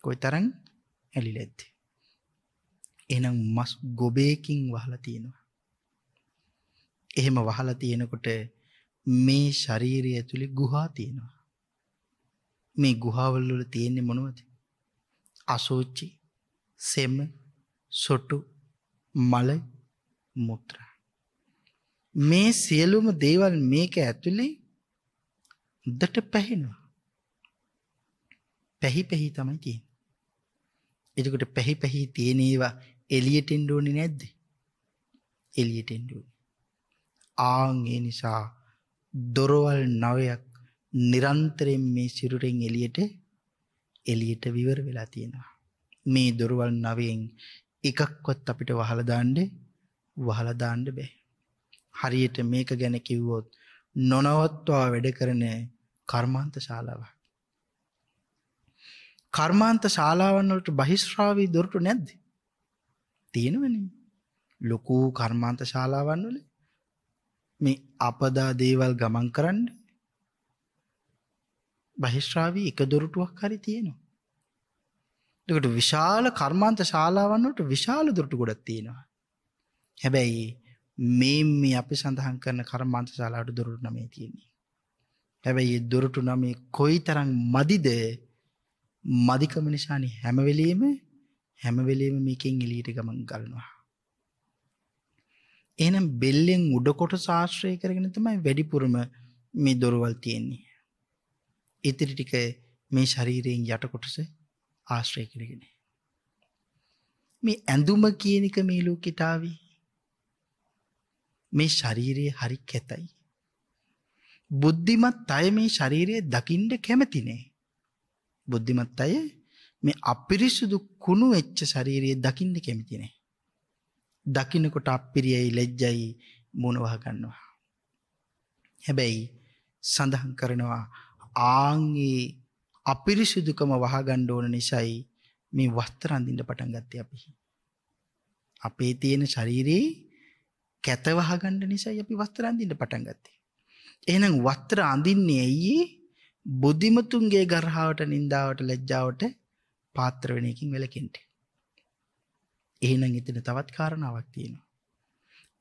කොයිතරම් ඇලිලැද්ද? එහෙනම් මස් ගොබේකින් වහලා තියෙනවා. එහෙම වහලා තියෙනකොට මේ ශරීරය ඇතුළේ ගුහා තියෙනවා. මේ ගුහාවල් වල තියෙන්නේ මොනවද? අසෝචි, සෙම, සොටු, මල, මුත්‍රා. මේ සියලුම දේවල් මේක ඇතුලේ උද්දට පැහෙනවා. පැහි පැහි තමයි තියෙන්නේ. එතකොට පැහි පැහි තියෙන ඒවා එළියට එන්න ඕනේ නැද්ද? එළියට එන්න ඕනේ. ආන් ඒ නිසා දොරවල් නවයක් නිරන්තරයෙන් මේ සිරුරෙන් එළියට එළියට විවර වෙලා තියෙනවා. මේ දොරවල් නවයෙන් එකක්වත් අපිට වහලා දාන්න වහලා දාන්න බෑ. හරියට මේක ගැන කිව්වොත් නොනවත්වා වැඩ කරන කර්මාන්ත ශාලාවක්. කර්මාන්ත ශාලාවන් වලට බහිස්රාවී දොරටු නැද්ද? තියෙනවනේ. ලොකු කර්මාන්ත ශාලාවන් වල මේ අපදා දේවල් ගමන් කරන්න බහිශ්‍රාවී එක දොරටුවක් හරි තියෙනවා. එකට විශාල කර්මාන්ත ශාලාවන්නට විශාල දුරටු ගොඩක් තියෙනවා. හැබැයි මේ මේ අපි සඳහන් කරන කර්මාන්ත ශාලාට දුරට නමේ තියෙන්නේ. හැබැයි දොරටු නමේ කොයි තරං මදිද මදිකම නිසානි හැමවෙලීම හැමවෙලේම මේකින් එලීට ගමන් ගලනවා. එනම් බෙල්ලෙන් උඩකොට ශාශ්‍රය කරගෙන තමයි වැඩිපුරම මේ දොරවල් තියෙන්නේ. ඉතිරි ටික මේ ශරීරයෙන් යට කොටස ආශ්‍රය කරගෙන. මේ ඇඳුම කියනක මේ ලෝකෙටාවී මේ ශරීරයේ හරි කැතයි. බුද්ධිමත් අය මේ ශරීරයේ දකිින්ට කැමතිනේ. බුද්ධිමත් අය මේ අපිරිසුදු කුණු එච්ච ශරීරයේ දකිින්ට කැමතිනේ. දකිනකොට අපිරියයි ලෙජ්ජයි මුණවහගන්නවා. හැබැයි සඳහන් කරනවා ආංගේ අපිරිසිදුකම වහගණ්ඩ ඕන නිසයි මේ වස්තර අඳින්ට පටන් ගත්තය අපි. අපේ තියෙන ශරීරයේ කැත වහගණ්ඩ නිසයි අපි වස්තර අඳින්ට පටන් ගත්තේ. එහෙනම් වස්තර අඳින්නේ ඇයි බුද්ධිමතුන්ගේ ගර්හාවට නින්දාවට ලැජ්ජාවට පාත්‍ර වෙනකින් වෙලකෙන්ට. එහෙනම් එතන තවත් කාරණාවක් තියෙනවා.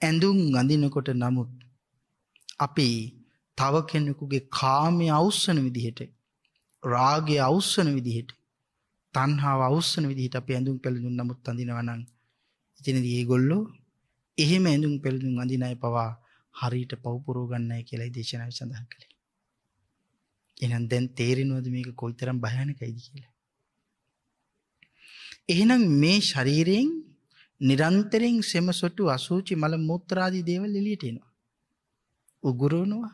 ඇඳුම් අඳිනකොට නමුත් අපි තව කෙනෙකුගේ කාමය අවස්සන විදිහට රාගය අවස්සන විදිහට තන්හාාව අවස්සන විදිහට අප ඇඳුම් පැළඳුන් නමුත් අඳිනවනං ඉතිනද ඒ ගොල්ලෝ එහෙම ඇඳුම් පැළඳුම් අඳිනය පවා හරිට පවපුරෝ ගන්නයි කියලායි දේශනාව සඳහන් කළේ. එනම් දැන් තේරෙනවද මේක කොයිතරම් භයනකයිද කියලා. එහෙනම් මේ ශරීරයෙන් නිරන්තරයෙන් සෙම සොටු අසූචි මල මුත්‍රාදී දේවල් එලියට එනවා. උගුරුවනවා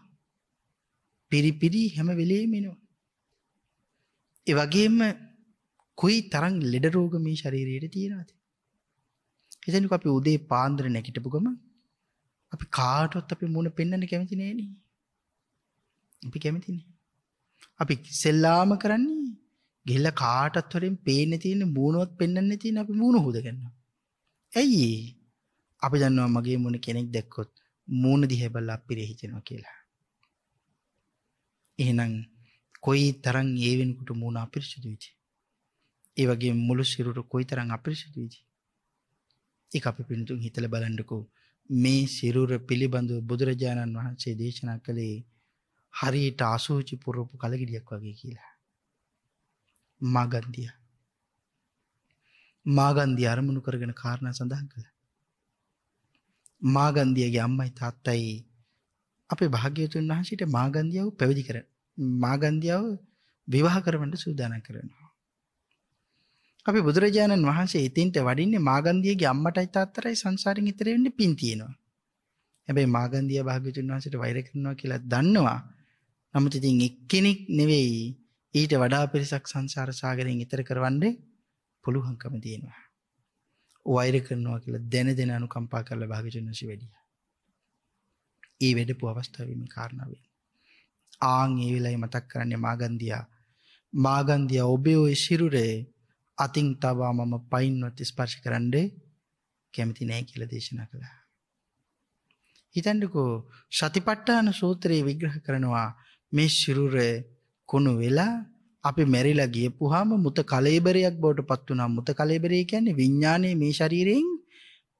පිරිපිරි හැම වෙලේමෙනවා. ඒ වගේම කොයි තරම් ලෙඩ රෝග මේ ශරීරයට තියෙනවද? එතනක අපි උදේ පාන්දර නැගිටපු ගම අපි කාටවත් අපි මුණ පෙන්වන්න කැමති නෑනේ. අපි කැමතිනේ. අපි සෙල්ලාම කරන්නේ ගිහිල්ලා කාටත් වලින් පේන්න තියෙන මූණවත් පෙන්වන්න තියෙන අපි මූණ හොදගන්නවා. ඇයි අපි දන්නවා මගේ මුණ කෙනෙක් දැක්කොත් මූණ දිහා බලලා අපිරේ හිතෙනවා කියලා. එහෙනම් කොයි තරම් ඒ වෙනකොට මූණ අපිරිසුදු වෙයිද? ඒ වගේ මුළු සිරුර කොයි තරම් අපිරිසුදු වෙයිද? ඒක අපි පින්තුන් හිතලා බලන්නකෝ. මේ සිරුර පිළිබඳව බුදුරජාණන් වහන්සේ දේශනා කළේ හරියට අසූචි පුරපු කලගිඩියක් වගේ කියලා. මාගන්දිය. මාගන්දිය අරමුණු කරගෙන කාරණා සඳහන් කළ. මාගන්දියගේ අම්මයි තාත්තයි අපේ භාග්‍යතුන් වහන්සේට මාගන්දියාව පැවිදි කර මාගන්දියාව විවාහ කරවන්න සූදානම් කරනවා. අපි බුදුරජාණන් වහන්සේ ඉතින්ට වඩින්නේ මාගන්දියගේ අම්මටයි තාත්තටයි සංසාරෙන් ඈතර වෙන්න පින් තියෙනවා. හැබැයි මාගන්දිය භාග්‍යතුන් වහන්සේට වෛර කරනවා කියලා දන්නවා. නමුත් ඉතින් එක්කෙනෙක් නෙවෙයි ඊට වඩා පිරිසක් සංසාර සාගරයෙන් ඈතර කරවන්නේ පුළුවන්කම තියෙනවා. වෛර කරනවා කියලා දැන දැන අනුකම්පා කරලා භාග්‍යතුන් වහන්සේ වැඩියා. ඒ වැඩපු අවස්ථාවේ මේ කාරණාවෙන්. ආන් ඒ වෙලාවේ මතක් කරන්නේ මාගන්දියා. මාගන්දියා ඔබේ ওই සිරුරේ අතින් තබා මම පයින්වත් ස්පර්ශ කරන්නේ කැමති නැහැ කියලා දේශනා කළා. හිතන්නකෝ සතිපට්ඨාන සූත්‍රයේ විග්‍රහ කරනවා මේ සිරුරේ කුණු වෙලා අපි මැරිලා ගියපුවාම මුත කලෙබරයක් බවට පත් වුණා. මුත කලෙබරය කියන්නේ විඥානයේ මේ ශරීරයෙන්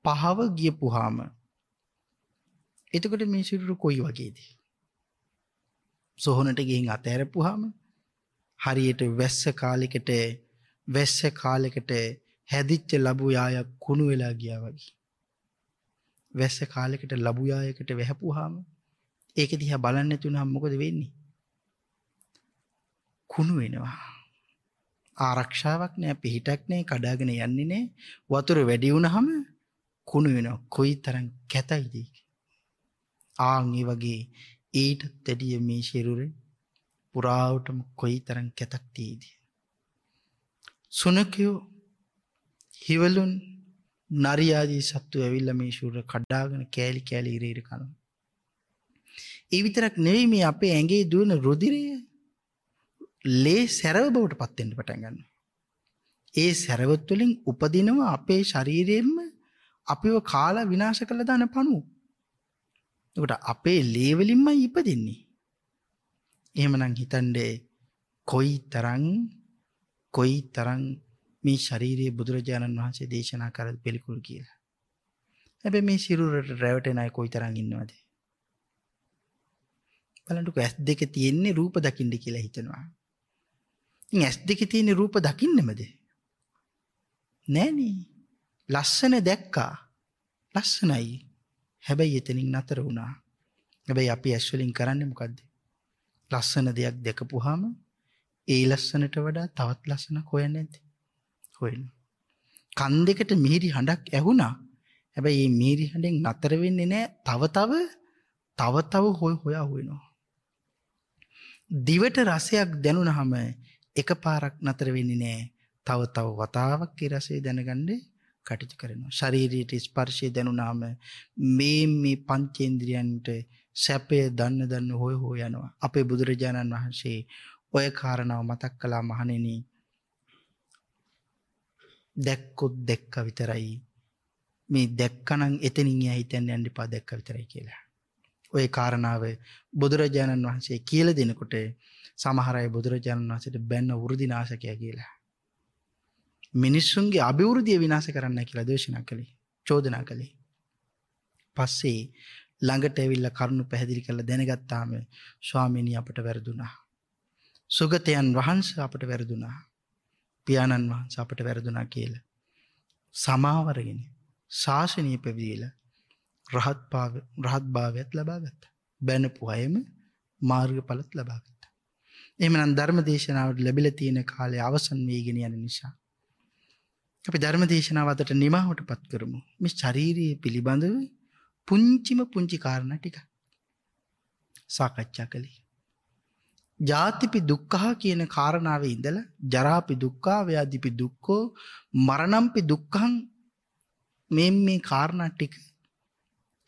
පහව ගියපුවාම. එතකොට මේ සිරුර කොයි වගේද? සොහොනට ගිහින් අතහැරපුවාම හරියට වැස්ස කාලෙකට වැස්ස කාලෙකට හැදිච්ච ලබු යායක් කුණු වෙලා ගියා වගේ. වැස්ස කාලෙකට ලබු යායකට වැහපුවාම ඒක දිහා බලන්න නැති වුණාම මොකද වෙන්නේ? කුණු වෙනවා. ආරක්ෂාවක් නෑ පිහිටක් නෑ කඩාගෙන යන්නේ නෑ වතුර වැඩි වුණාම කුණු වෙනවා. කොයිතරම් කැතයිද ඒක? ආන් ඒ වගේ ඊට තෙඩිය මේ ශිරුරේ පුරාවටම කොයිතරම් කැතක් තියෙයිද? සුනකයෝ හිවලුන් නරියාදී සත්තු ඇවිල්ලා මේ ශුර කඩාගෙන කෑලි කෑලි ඉර ඉර කනවා. ඒ විතරක් නෙවෙයි මේ අපේ ඇඟේ දුවන රුධිරය ලේ සැරව බවට පත් වෙන්න පටන් ගන්නවා. ඒ සැරවත් වලින් උපදිනවා අපේ ශරීරයෙන්ම අපිව කාලා විනාශ කළ දාන පණුව. එතකොට අපේ ලේ වලින්මයි ඉපදින්නේ. එහෙමනම් හිතන්නේ කොයි තරම් කොයි තරම් මේ ශරීරයේ බුදුරජාණන් වහන්සේ දේශනා කර පිළිකුල් කියලා. හැබැයි මේ සිරුරට රැවටෙන අය කොයි තරම් ඉන්නවද? බලන්නකෝ ඇස් දෙක තියෙන්නේ රූප දකින්න කියලා හිතනවා. ඉතින් ඇස් දෙකේ තියෙන රූප දකින්නමද? නෑනේ. ලස්සන දැක්කා. ලස්සනයි. හැබැයි එතනින් නතර වුණා. හැබැයි අපි ඇස් වලින් කරන්නේ මොකද්ද? ලස්සන දෙයක් දැකපුවාම ඒ ලස්සනට වඩා තවත් ලස්සනක් හොයන්නේ නැද්ද? හොයනවා. කන් දෙකට මිහිරි හඬක් ඇහුණා. හැබැයි මේ මිහිරි හඬෙන් නතර වෙන්නේ නැහැ. තව තව තව තව හොය හොයා හොයනවා. දිවට රසයක් දැනුණාම එකපාරක් නතර වෙන්නේ නැහැ. තව තව වතාවක් ඒ රසය දැනගන්න කටයුතු කරනවා. ශරීරයට ස්පර්ශය දැනුණාම මේ මේ පංචේන්ද්‍රයන්ට සැපය දන්න දන්න හොය හොය යනවා. අපේ බුදුරජාණන් වහන්සේ ඔය කාරණාව මතක් කළා මහණෙනි. දැක්කොත් දැක්ක විතරයි. මේ දැක්කනම් එතනින් එහා හිතන්න යන්න එපා දැක්ක විතරයි කියලා. ඔය කාරණාව බුදුරජාණන් වහන්සේ කියලා දෙනකොට සමහර අය බුදුරජාණන් වහන්සේට බැන්න වෘදිනාශකය කියලා. මිනිස්සුන්ගේ අභිවෘද්ධිය විනාශ කරන්න කියලා දේශනා කළේ. චෝදනා කළේ. පස්සේ ළඟට ඇවිල්ලා කරුණු පැහැදිලි කරලා දැනගත්තාම ස්වාමීනි අපට වැරදුනා. සුගතයන් වහන්සේ අපට වැරදුනා. පියාණන් වහන්සේ අපට වැරදුනා කියලා. සමාවරගෙන ශාසනය පැවිදිලා රහත් පාව රහත් භාවයත් ලබා ගත්තා. බැනපු අයම මාර්ගඵලත් ලබා ගත්තා. එහෙමනම් ධර්ම දේශනාවට ලැබිලා තියෙන කාලය අවසන් වීගෙන යන නිසා අපි ධර්ම දේශනාව අදට නිමාවටපත් කරමු. මේ ශාරීරිය පිළිබඳව පුංචිම පුංචි කාරණා ටික සාකච්ඡා කළේ. ජාතිපි දුක්ඛා කියන කාරණාවේ ඉඳලා ජරාපි දුක්ඛා ව්‍යාධිපි දුක්ඛෝ මරණම්පි දුක්ඛං මේ මේ කාරණා ටික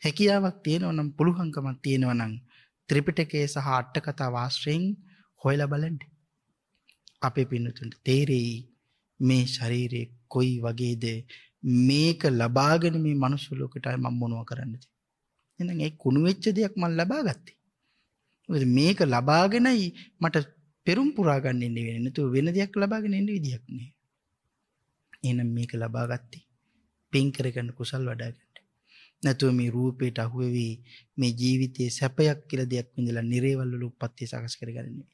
හැකියාවක් තියෙනවා නම් පුළුවන්කමක් තියෙනවා නම් ත්‍රිපිටකයේ සහ අට කතා වාශ්‍රයෙන් හොයල බලන්ඩ අපේ පින්නතුන්ට තේරෙයි මේ ශරීරය කොයි වගේද? මේක ලබාගෙන මේ මනුස්සුලෝකටයි මං මොනුව කරන්නද? එ ඒ කුණු වෙච්ච දෙයක් මන් ලබා ගත්තේ මොකද මේක ලබාගෙනයි මට පෙරුම් පුරාගන්න එන්න වෙනතු වෙන දෙයක් ලබාගෙන එන්න විදිහක්නේ එනම් මේක ලබාගත්තේ පින් කරගන්න කුසල් වඩාගට නැතුව මේ රූපයට අහුවවී මේ ජීවිතයේ සැපයක් කියල දෙයක් විඳලා නිරේවල්ලු උපත්තිය සකස් කරගන්නේ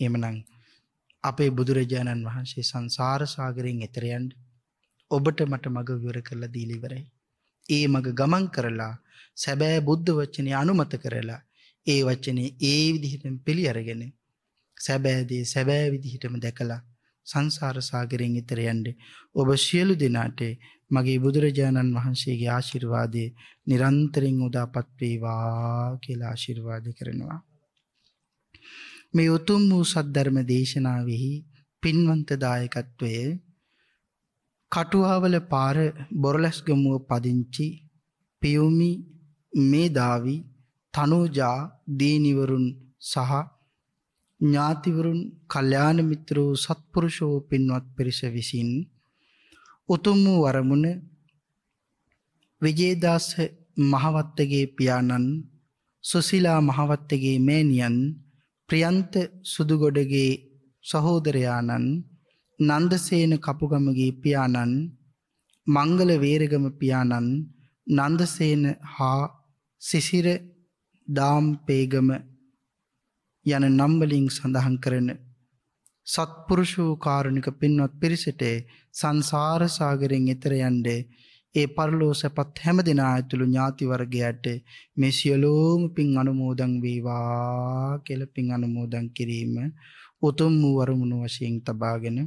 එමනං අපේ බුදුරජාණන් වහන්සේ සංසාර සාගරයෙන් එතරයන්ට ඔබට මට මග විවර කරලා දීලිවරයි. ඒ මග ගමන් කරලා සැබෑ බුද්ධ වච්චනය අනුමත කරලා ඒ වච්චනේ ඒ විදිහටම පිළි අරගෙන සැබෑදේ සැබෑ විදිහිටම දැකලා සංසාර සාගරයෙන් ඉතරයන්ට ඔබ සියලු දෙනාට මගේ බුදුරජාණන් වහන්සේගේ ආශිර්වාදය නිරන්තරින් උදාපත්වේවා කියලා ආශිර්වාද කරනවා. මේ උතුම් වූ සද්ධර්ම දේශනාවෙහි පින්වන්තදායකත්වය කටුවාවල පාර බොරලැස්ගමුව පදිංචි පියුමි මේ දාවි තනෝජා දීනිවරුන් සහ ඥාතිවරුන් කල්්‍යාන මිත්‍රෝ සත්පුරුෂෝ පින්වත් පිරිස විසින් උතුම් වූ වරමුණ විජේදාස මහවත්තගේ පියාණන් සුසිලා මහවත්තගේ මෑනියන් ප්‍රියන්ත සුදුගොඩගේ සහෝදරයාණන් නන්දසේන කපුගමගේ පියාණන් මංගල වේරගම පියාණන් නන්දසේන හා සිසිර දාම්පේගම යන නම්වලින් සඳහන් කරන සත්පුරුෂූ කාරුණික පින්වත් පිරිසට සංසාරසාගරෙන් එතර යන්ඩ ඒ පරලෝ සැපත් හැම දෙනා ඇතුළු ඥාතිවර්ගයට මේ සියලෝම පින් අනුමෝදං වේවා කෙල පින් අනුමෝදං කිරීම උතුම් වූ වරමුණු වශයෙන් තබාගෙන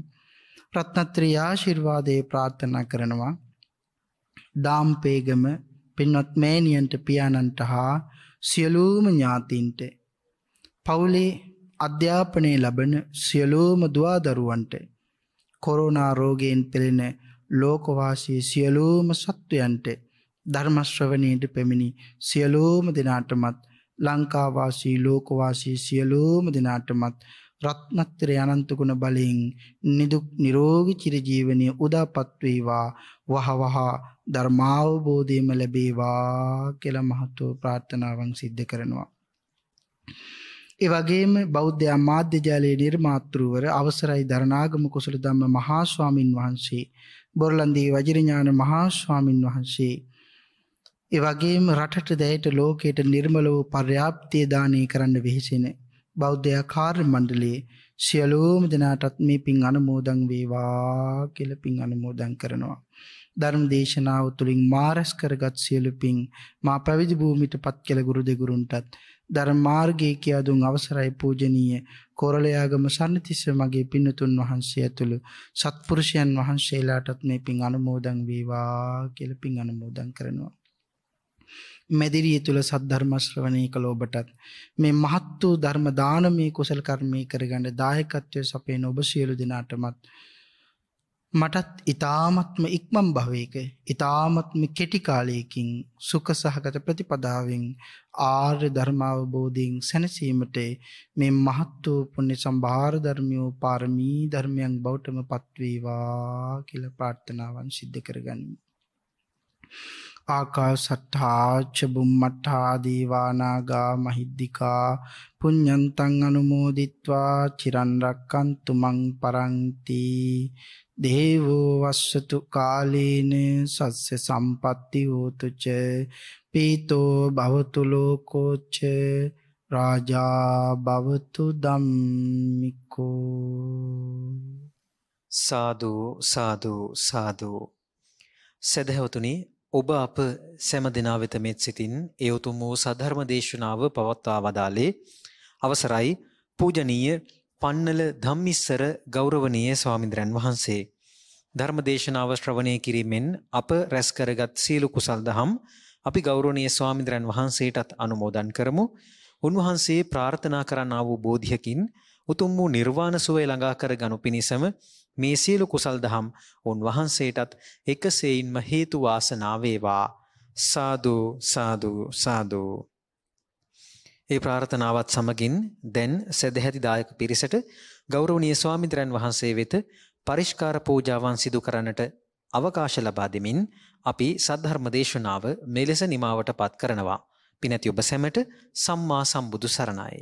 රත්නත්‍රී ආශිර්වාදය ප්‍රාර්ථනා කරනවා. දාම්පේගම පින්වත් මෑනියන්ට පියාණන්ට හා සියලූම ඥාතින්ට. පවුලේ අධ්‍යාපනය ලබන සියලූම දවාදරුවන්ට කොරෝනා රෝගයෙන් පෙළෙන ලෝකවාසී සියලූම සත්වයන්ට ධර්මශ්‍රවනයට පැමිණි සියලූම දෙනාටමත් ලංකාවාසී ලෝකවාසී සියලූම දෙනාටමත් රත්නත්තරය අනන්තකුණ බලයෙන් නිදුක් නිරෝගි චිරජීවනය උදාපත්වේවා වහවහා ධර්මාවබෝධයම ලැබේවා කියල මහත්තුව ප්‍රාර්ථනාවන් සිද්ධ කරනවා. ඒ වගේම බෞද්ධ අමාධ්‍ය ජාලයේ නිර්මාතෘවර අවසරයි දරනාගම කුසල ධම්ම මහා ස්වාමින් වහන්සේ බොරලන්දී වජිරඥාන මහා ස්වාමින් වහන්සේ ඒ වගේම රටට දැයට ලෝකයට නිර්මල වූ පර්යාප්තිය දානය කරන්න වෙහෙසෙන බෞද්ධ කාර්ය මණ්ඩලයේ සියලෝම දෙනාටත් මේ පින් අනුමෝදන් වේවා කියලා පින් අනුමෝදන් කරනවා. ධර්ම දේශනාව තුළින් මාරස් කරගත් සියලු පින් මා පැවිදි භූමිට පත් කළ ගුරු දෙගුරුන්ටත් ධර්ම මාර්ගයේ කියා දුන් අවසරයි පූජනීය කොරළයාගම සන්නතිස්ස මගේ පින්නතුන් වහන්සේ ඇතුළු සත්පුරුෂයන් වහන්සේලාටත් මේ පින් අනුමෝදන් වේවා කියලා පින් අනුමෝදන් කරනවා. මැදිරිය තුළ සද්ධර්මශ්‍රවණය කළ ඔබටත් මේ මහත් වූ ධර්ම දානමය කුසල කර්මය කරගන්න දායකත්වය සපේ ඔබ සියලු දෙනාටමත් මටත් ඉතාමත්ම ඉක්මම් භවයක ඉතාමත්ම කෙටිකාලයකින් සුක සහගත ප්‍රතිපදාවෙන් ආර්ය ධර්මාවබෝධයෙන් සැනසීමට මේ මහත් වූ පුුණ්‍ය සම්භාර ධර්මයෝ පාරමී ධර්මයන් බෞටම පත්වේවා කියල ප්‍රාර්ථනාවන් සිද්ධ කරගනින්. ආකාසට්ඨාච බුම්මට්ඨා දීවානාගා මහිද්దికා පුඤ්ඤන්තං අනුමෝදිත්වා චිරන් රැක්කන්තු මං පරන්ති දේවෝ වස්සතු කාලේන සස්ස සම්පatti හෝතුච පීතෝ භවතු ලෝකෝච රාජා භවතු ධම්මිකෝ සාදු සාදු සාදු සදහැවතුනි ඔබ අප සැම දෙනා වෙත මෙත් සිතින් ඒ උතුම් වූ සද්ධර්ම දේශනාව පවත්වා වදාලේ අවසරයි පූජනීය පන්නල ධම්මිස්සර ගෞරවනීය ස්වාමින්ද්‍රයන් වහන්සේ. ධර්ම දේශනාව ශ්‍රවණය කිරීමෙන් අප රැස් කරගත් සීල කුසල් දහම් අපි ගෞරවනීය ස්වාමින්ද්‍රයන් වහන්සේටත් අනුමෝදන් කරමු. උන්වහන්සේ ප්‍රාර්ථනා කරන්නා වූ බෝධියකින් උතුම් වූ නිර්වාණ සුවය ළඟා කර ගනු පිණිසම මේ සියලු කුසල් දහම් උන්වහන්සේටත් එකසේයින්ම හේතු වාසනා වේවා සාදු සාදු සාදු ඒ ප්‍රාර්ථනාවත් සමගින් දැන් සැදැහැති දායක පිරිසට ගෞරවනීය ස්වාමීන්ද්‍රයන් වහන්සේ වෙත පරිෂ්කාර පූජාවන් සිදු කරන්නට අවකාශ ලබා දෙමින් අපි සද්ධර්ම දේශනාව මෙලෙස නිමාවට පත් කරනවා. පිනැති ඔබ සැමට සම්මා සම්බුදු සරණයි.